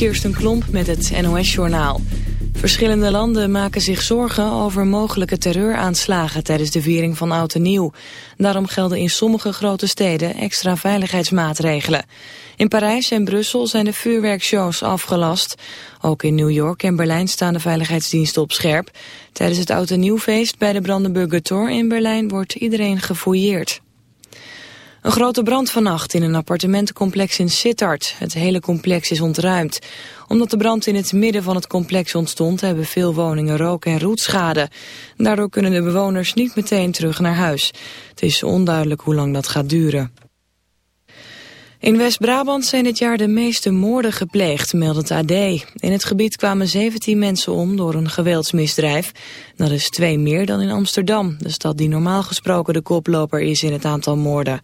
Kirsten Klomp met het NOS-journaal. Verschillende landen maken zich zorgen over mogelijke terreuraanslagen tijdens de viering van Oud en Nieuw. Daarom gelden in sommige grote steden extra veiligheidsmaatregelen. In Parijs en Brussel zijn de vuurwerkshows afgelast. Ook in New York en Berlijn staan de veiligheidsdiensten op scherp. Tijdens het Oud en Nieuwfeest bij de Brandenburger Tor in Berlijn wordt iedereen gefouilleerd. Een grote brand vannacht in een appartementencomplex in Sittard. Het hele complex is ontruimd. Omdat de brand in het midden van het complex ontstond... hebben veel woningen rook- en roetschade. Daardoor kunnen de bewoners niet meteen terug naar huis. Het is onduidelijk hoe lang dat gaat duren. In West-Brabant zijn dit jaar de meeste moorden gepleegd, meldt het AD. In het gebied kwamen 17 mensen om door een geweldsmisdrijf. Dat is twee meer dan in Amsterdam, de stad die normaal gesproken de koploper is in het aantal moorden.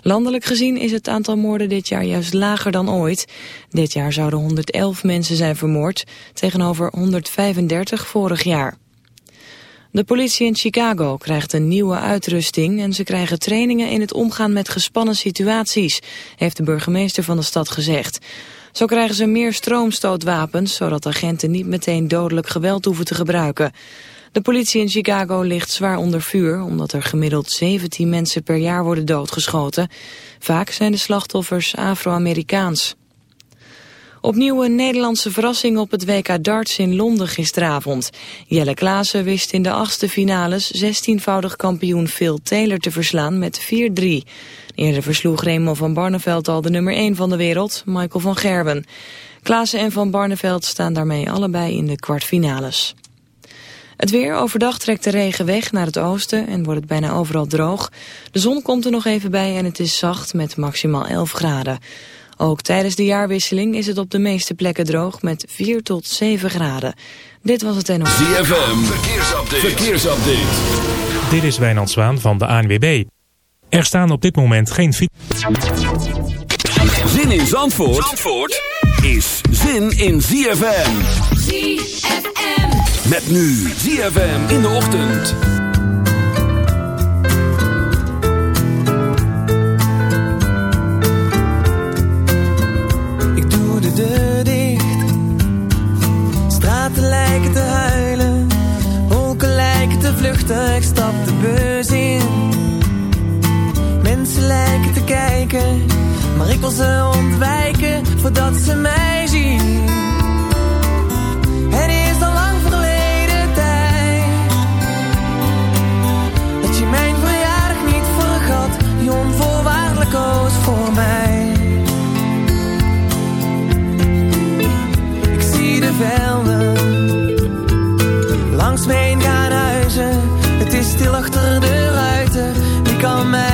Landelijk gezien is het aantal moorden dit jaar juist lager dan ooit. Dit jaar zouden 111 mensen zijn vermoord, tegenover 135 vorig jaar. De politie in Chicago krijgt een nieuwe uitrusting en ze krijgen trainingen in het omgaan met gespannen situaties, heeft de burgemeester van de stad gezegd. Zo krijgen ze meer stroomstootwapens, zodat agenten niet meteen dodelijk geweld hoeven te gebruiken. De politie in Chicago ligt zwaar onder vuur, omdat er gemiddeld 17 mensen per jaar worden doodgeschoten. Vaak zijn de slachtoffers Afro-Amerikaans. Opnieuw een Nederlandse verrassing op het WK darts in Londen gisteravond. Jelle Klaassen wist in de achtste finales 16-voudig kampioen Phil Taylor te verslaan met 4-3. Eerder versloeg Raymond van Barneveld al de nummer 1 van de wereld, Michael van Gerben. Klaassen en van Barneveld staan daarmee allebei in de kwartfinales. Het weer overdag trekt de regen weg naar het oosten en wordt het bijna overal droog. De zon komt er nog even bij en het is zacht met maximaal 11 graden. Ook tijdens de jaarwisseling is het op de meeste plekken droog met 4 tot 7 graden. Dit was het NOS. ZFM, verkeersupdate. verkeersupdate. Dit is Wijnand Zwaan van de ANWB. Er staan op dit moment geen fiets. Zin in Zandvoort, Zandvoort is zin in ZFM. ZFM. Met nu ZFM in de ochtend. Lijken te huilen, wolken lijken te vluchten, ik stap de bus in. Mensen lijken te kijken, maar ik wil ze ontwijken voordat ze mij zien. Ruiten, wie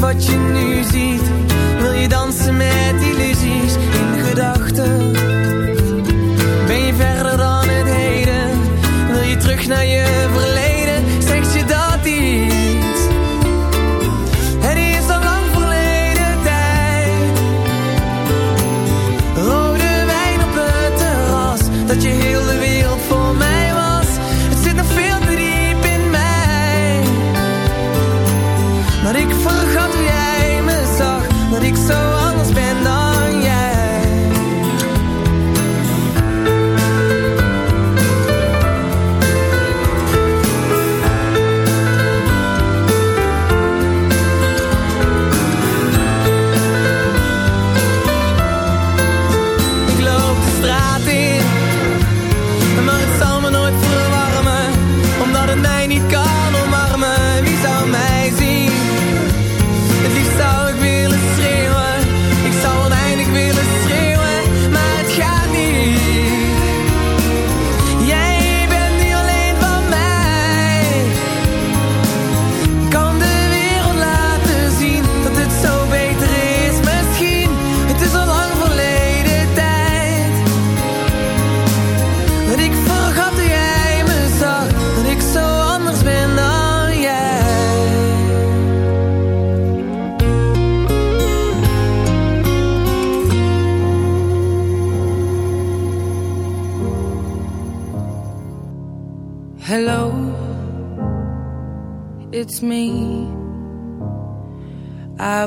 wat je nu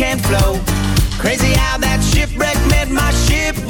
can flow. Crazy how that shipwreck met my ship.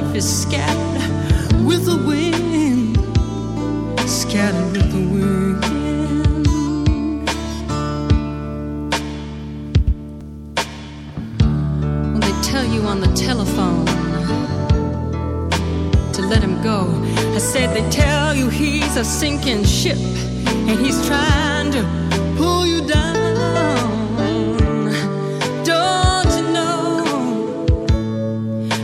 is scattered with the wind, scattered with the wind. When they tell you on the telephone to let him go, I said they tell you he's a sinking ship and he's trying to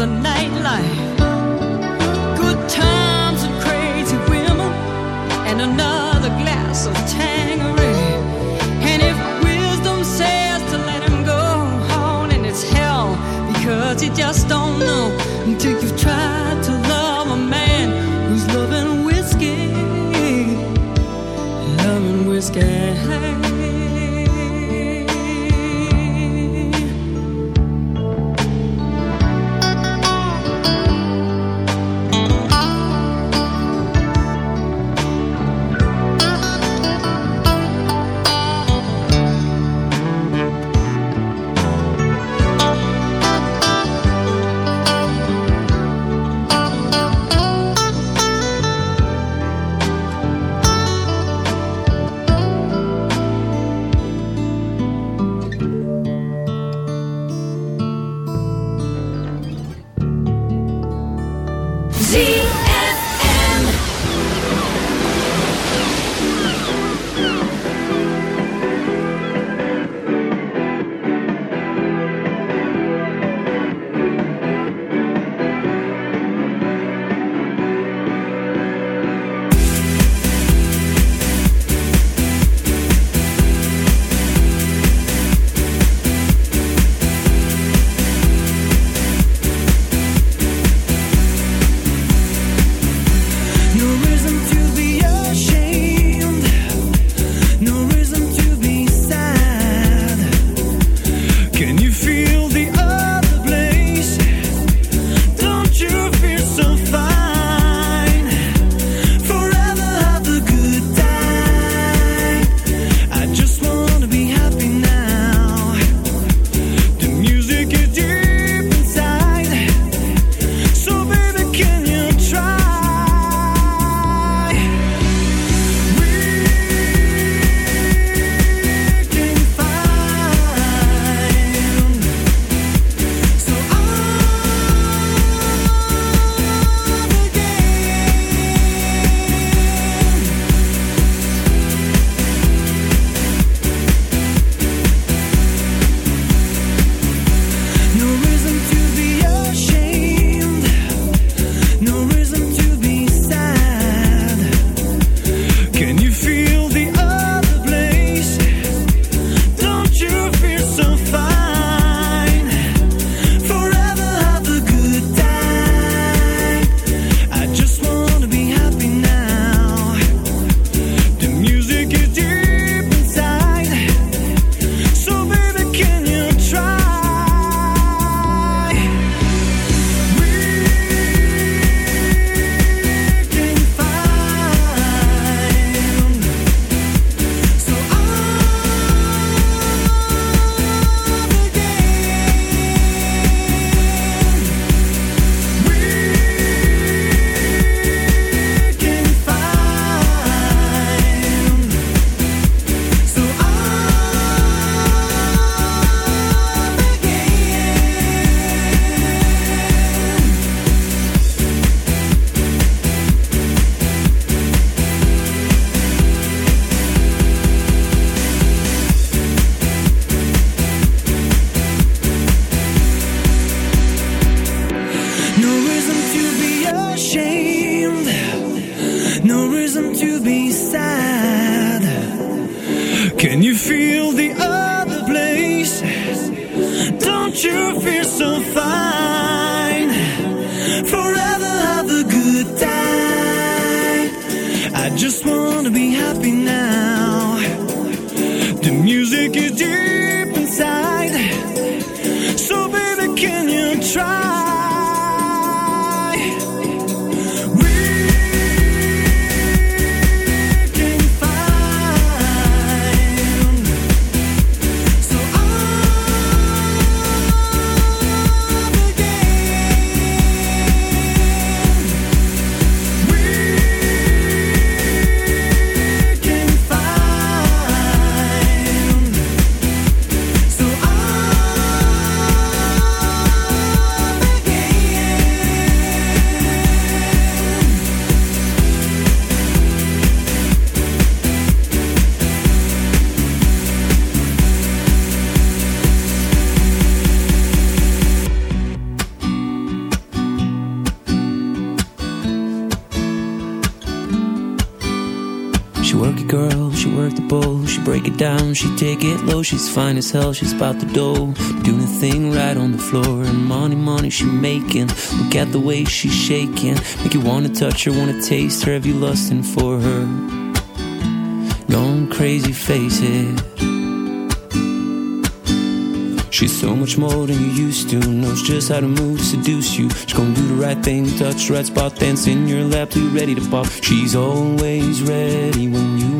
the nightlife. get low, she's fine as hell, she's about to dough. Doing a thing right on the floor, and money, money she making. Look at the way she's shaking. Make you wanna touch her, wanna taste her, have you lusting for her? Goin' crazy, face it. She's so much more than you used to. Knows just how to move to seduce you. She's gonna do the right thing, touch the right spot, dance in your lap, be ready to pop. She's always ready when you